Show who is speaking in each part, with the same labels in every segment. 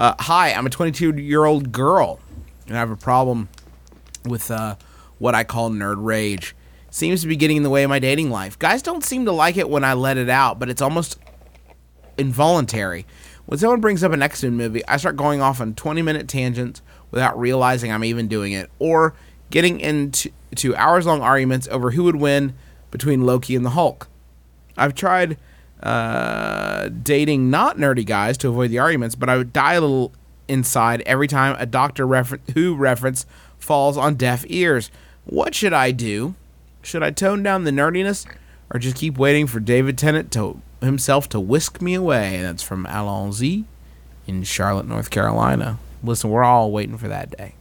Speaker 1: Uh, hi, I'm a 22 year old girl, and I have a problem with uh, what I call nerd rage. Seems to be getting in the way of my dating life. Guys don't seem to like it when I let it out, but it's almost involuntary. When someone brings up an X Men movie, I start going off on 20 minute tangents without realizing I'm even doing it, or getting into hours long arguments over who would win between Loki and the Hulk. I've tried uh, dating not nerdy guys to avoid the arguments, but I would die a little inside every time a Doctor refer- Who reference falls on deaf ears. What should I do? Should I tone down the nerdiness, or just keep waiting for David Tennant to himself to whisk me away? That's from Alonzi in Charlotte, North Carolina. Listen, we're all waiting for that day.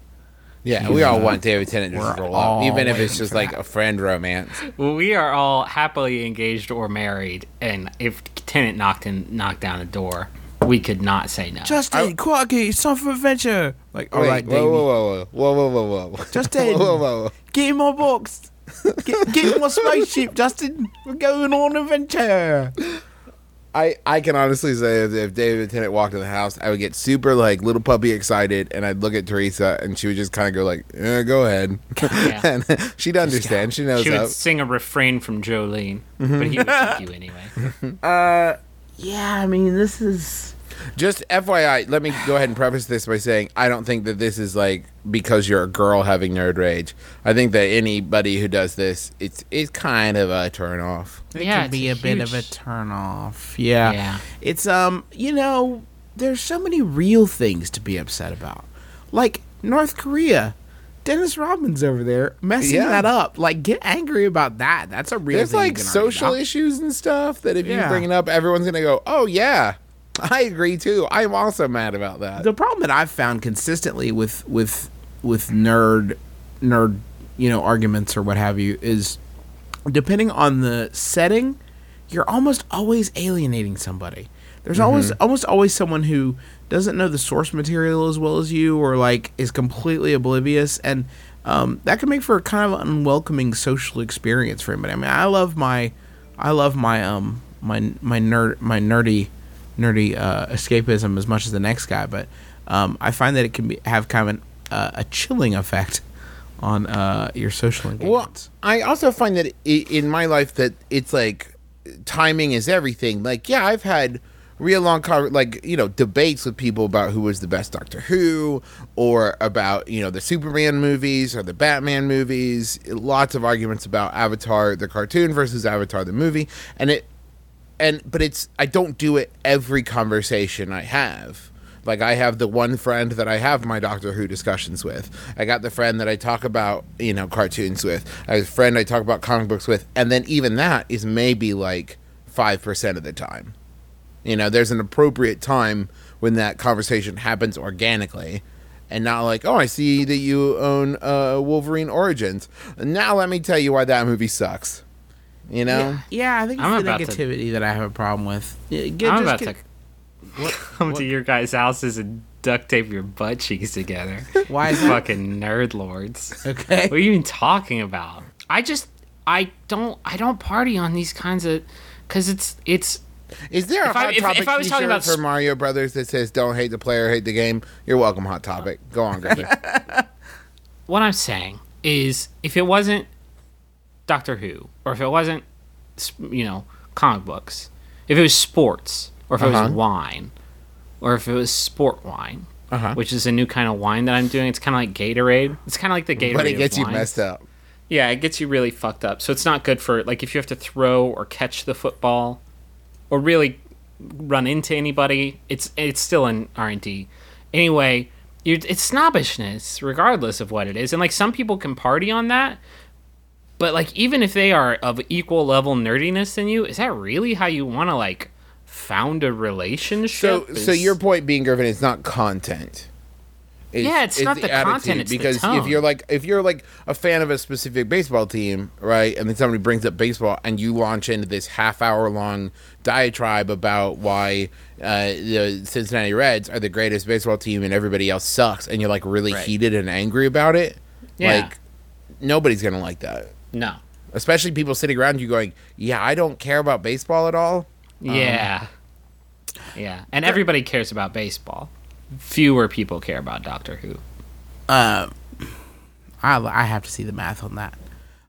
Speaker 2: Yeah, we all want David Tennant to just roll up, even if it's just like
Speaker 1: that.
Speaker 2: a friend romance.
Speaker 3: Well, we are all happily engaged or married, and if Tennant knocked in, knocked down a door, we could not say no.
Speaker 1: Justin, Quirky, it's time for adventure. Like, all
Speaker 2: Wait,
Speaker 1: right,
Speaker 2: whoa, whoa, whoa, whoa, whoa, whoa, whoa, whoa.
Speaker 1: Justin.
Speaker 2: whoa, whoa, whoa.
Speaker 1: Get in my box. Get, get in my spaceship, Justin. We're going on adventure.
Speaker 2: I, I can honestly say if, if David Tennant walked in the house, I would get super like little puppy excited, and I'd look at Teresa, and she would just kind of go like, eh, "Go ahead,"
Speaker 3: Yeah.
Speaker 2: and she'd understand. She knows
Speaker 3: she would
Speaker 2: that.
Speaker 3: sing a refrain from Jolene,
Speaker 2: Mm-hmm.
Speaker 3: but he would take you anyway.
Speaker 1: Yeah, I mean, this is.
Speaker 2: Just FYI, let me go ahead and preface this by saying I don't think that this is like because you're a girl having nerd rage. I think that anybody who does this, it's it's kind of a turn off.
Speaker 1: It
Speaker 3: Yeah,
Speaker 1: can be a
Speaker 3: it's
Speaker 1: bit of a turn off. Yeah.
Speaker 3: Yeah.
Speaker 1: It's, um, you know, there's so many real things to be upset about. Like North Korea. Dennis Rodman's over there messing
Speaker 2: Yeah.
Speaker 1: that up. Like, get angry about that. That's a real
Speaker 2: There's
Speaker 1: thing
Speaker 2: like social issues and stuff that if you
Speaker 1: Yeah.
Speaker 2: bring it up, everyone's gonna go, "Oh yeah, I agree too. I'm also mad about that."
Speaker 1: the problem that I've found consistently with with with nerd nerd you know arguments or what have you is depending on the setting, you're almost always alienating somebody. There's always almost always someone who doesn't know the source material as well as you, or like is completely oblivious, and um, that can make for a kind of unwelcoming social experience for anybody. I mean, I love my, I love my um my my nerd my nerdy nerdy uh, escapism as much as the next guy, but um, I find that it can be, have kind of an, uh, a chilling effect on uh, your social
Speaker 2: Well,
Speaker 1: engagements.
Speaker 2: I also find that in my life that it's like timing is everything. Like, yeah, I've had real long, like you know, debates with people about who was the best Doctor Who, or about you know the Superman movies or the Batman movies. Lots of arguments about Avatar the cartoon versus Avatar the movie, and it and but it's I don't do it every conversation I have. Like I have the one friend that I have my Doctor Who discussions with. I got the friend that I talk about, you know, cartoons with. I have a friend I talk about comic books with, and then even that is maybe like five percent of the time. You know, there's an appropriate time when that conversation happens organically. And not like, oh, I see that you own uh, Wolverine Origins. Now let me tell you why that movie sucks. You know?
Speaker 1: Yeah, I think it's
Speaker 3: I'm
Speaker 1: the
Speaker 3: about to-
Speaker 1: negativity that I have a problem with. Yeah, get-
Speaker 3: I'm
Speaker 1: just
Speaker 3: about
Speaker 1: get-
Speaker 3: to come to your guys' houses and duct tape your butt cheeks together.
Speaker 1: Why is that?
Speaker 3: Fucking nerd lords.
Speaker 1: Okay.
Speaker 3: What are you even talking about? I just I don't I don't party on these kinds of because it's it's
Speaker 2: Is there a
Speaker 3: If I-
Speaker 2: hot
Speaker 3: if-
Speaker 2: topic
Speaker 3: if I was talking about
Speaker 2: for
Speaker 3: sp-
Speaker 2: Mario Brothers that says "Don't hate the player, hate the game"? You're welcome. Hot topic. Go on, Griffin.
Speaker 3: what I'm saying is if it wasn't Doctor Who or if it wasn't you know comic books, if it was sports or if it
Speaker 2: Uh-huh.
Speaker 3: was wine or if it was sport wine.
Speaker 2: Uh-huh.
Speaker 3: Which is a new kind of wine that I'm doing. It's kind of like Gatorade. It's kind of like the Gatorade.
Speaker 2: but it gets you messed up.
Speaker 3: Yeah, it gets you really fucked up. So it's not good for like if you have to throw or catch the football, or really run into anybody. It's it's still an R and D. Anyway, you're, it's snobbishness, regardless of what it is. And like some people can party on that, but like even if they are of equal level nerdiness than you, is that really how you want to like found a relationship?
Speaker 2: so
Speaker 3: Is-
Speaker 2: your point being, Griffin, it's not content.
Speaker 3: Yeah, it's not the content, it's the
Speaker 2: because if you're like if you're like a fan of a specific baseball team, right, and then somebody brings up baseball, and you launch into this half hour long diatribe about why uh, the Cincinnati Reds are the greatest baseball team and everybody else sucks, and you're like really
Speaker 3: Right.
Speaker 2: heated and angry about it,
Speaker 3: Yeah.
Speaker 2: like nobody's gonna like that.
Speaker 3: No,
Speaker 2: especially people sitting around you going, "Yeah, I don't care about baseball at all."
Speaker 3: yeah, yeah, and everybody cares about baseball. fewer people care about Doctor Who.
Speaker 1: Uh, I I have to see the math on that.